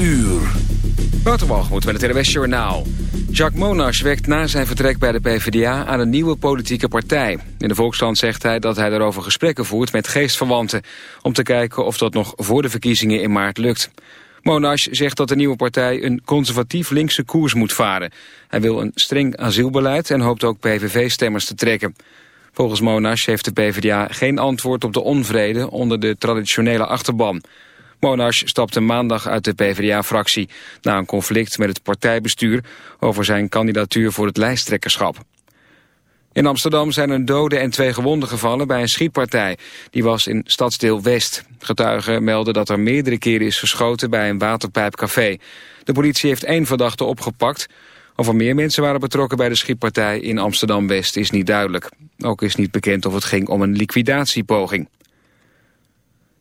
uur. Waterwalgemoed met het RWS Journaal. Jacques Monash werkt na zijn vertrek bij de PvdA aan een nieuwe politieke partij. In de Volkskrant zegt hij dat hij daarover gesprekken voert met geestverwanten... om te kijken of dat nog voor de verkiezingen in maart lukt. Monash zegt dat de nieuwe partij een conservatief linkse koers moet varen. Hij wil een streng asielbeleid en hoopt ook PVV-stemmers te trekken. Volgens Monash heeft de PvdA geen antwoord op de onvrede onder de traditionele achterban... Monash stapte maandag uit de PvdA-fractie... na een conflict met het partijbestuur over zijn kandidatuur voor het lijsttrekkerschap. In Amsterdam zijn een dode en twee gewonden gevallen bij een schietpartij. Die was in stadsdeel West. Getuigen melden dat er meerdere keren is geschoten bij een waterpijpcafé. De politie heeft één verdachte opgepakt. Of er meer mensen waren betrokken bij de schietpartij in Amsterdam-West is niet duidelijk. Ook is niet bekend of het ging om een liquidatiepoging.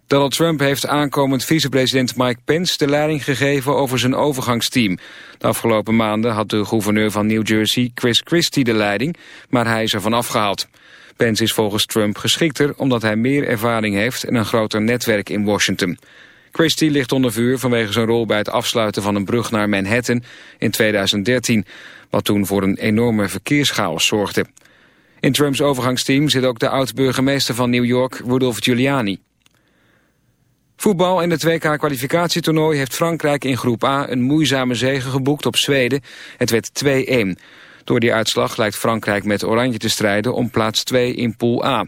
Donald Trump heeft aankomend vicepresident Mike Pence de leiding gegeven over zijn overgangsteam. De afgelopen maanden had de gouverneur van New Jersey Chris Christie de leiding, maar hij is ervan afgehaald. Pence is volgens Trump geschikter omdat hij meer ervaring heeft en een groter netwerk in Washington. Christie ligt onder vuur vanwege zijn rol bij het afsluiten van een brug naar Manhattan in 2013, wat toen voor een enorme verkeerschaos zorgde. In Trumps overgangsteam zit ook de oud-burgemeester van New York, Rudolph Giuliani. Voetbal in het WK-kwalificatietoernooi heeft Frankrijk in groep A een moeizame zege geboekt op Zweden. Het werd 2-1. Door die uitslag lijkt Frankrijk met Oranje te strijden om plaats 2 in Pool A.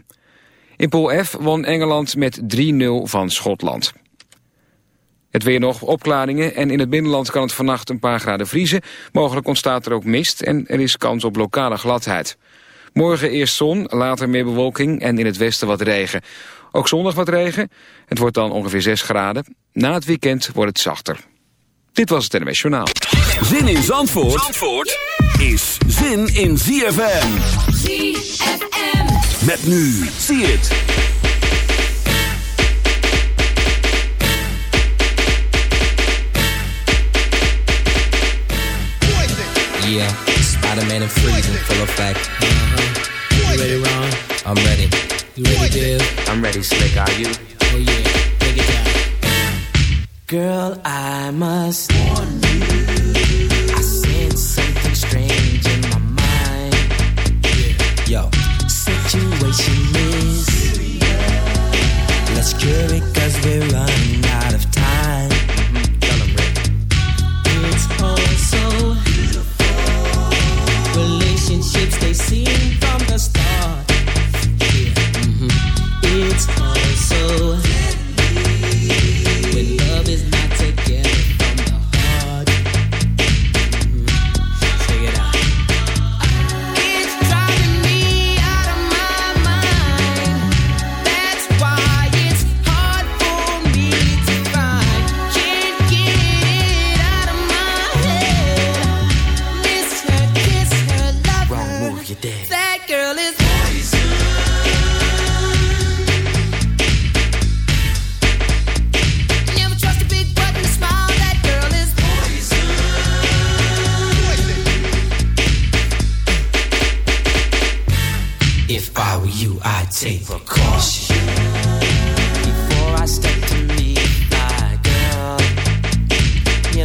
In Pool F won Engeland met 3-0 van Schotland. Het weer nog opklaringen en in het binnenland kan het vannacht een paar graden vriezen. Mogelijk ontstaat er ook mist en er is kans op lokale gladheid. Morgen eerst zon, later meer bewolking en in het westen wat regen. Ook zondag wat regen. Het wordt dan ongeveer 6 graden. Na het weekend wordt het zachter. Dit was het NMS Journaal. Zin in Zandvoort, Zandvoort is zin in ZFM. ZFM. Met nu. Zie het. Yeah, Spider-Man and freezing full effect. Uh-huh. You ready, Ron? I'm ready. You ready, Dave? I'm ready, Slick. Are you? Oh yeah, take it down. Girl, I must warn you. I sense something strange in my mind. Yo, situation is. serious. Let's cure it, cause we're running out of time. Mm-hmm. Tell them, Rick. It's all so beautiful. Relationships, they seem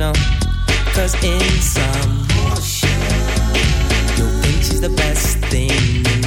know, cause in some you'll think she's the best thing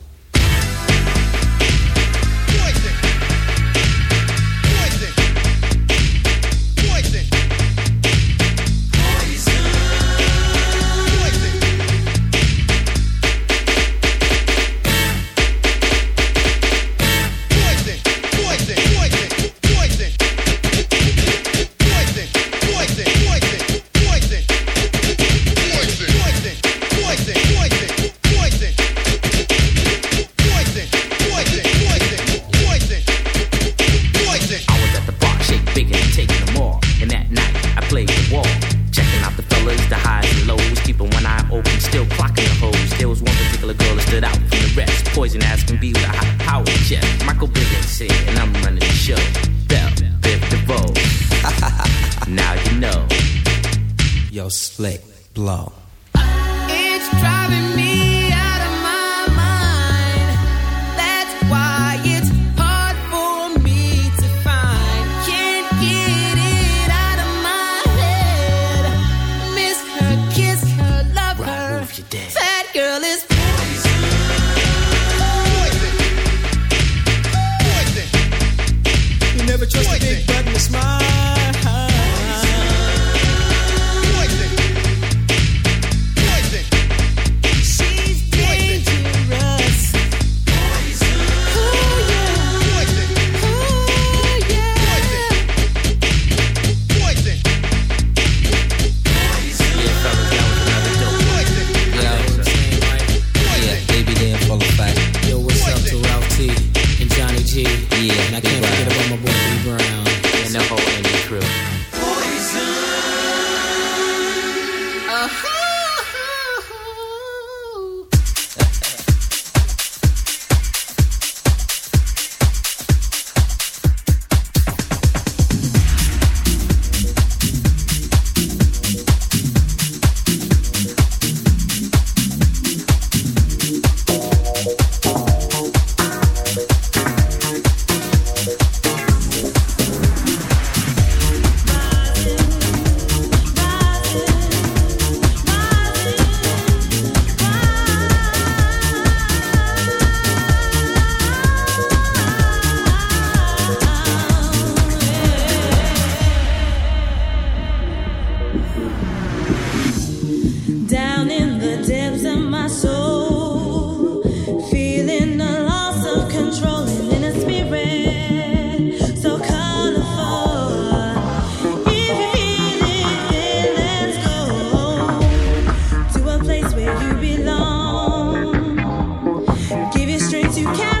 you can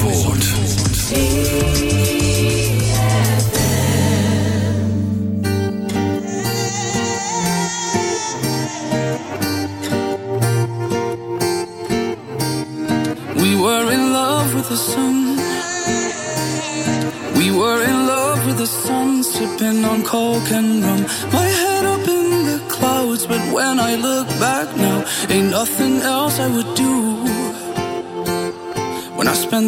Zandvoort.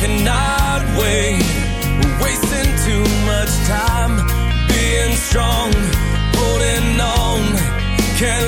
cannot wait. Wasting too much time being strong, holding on. Can't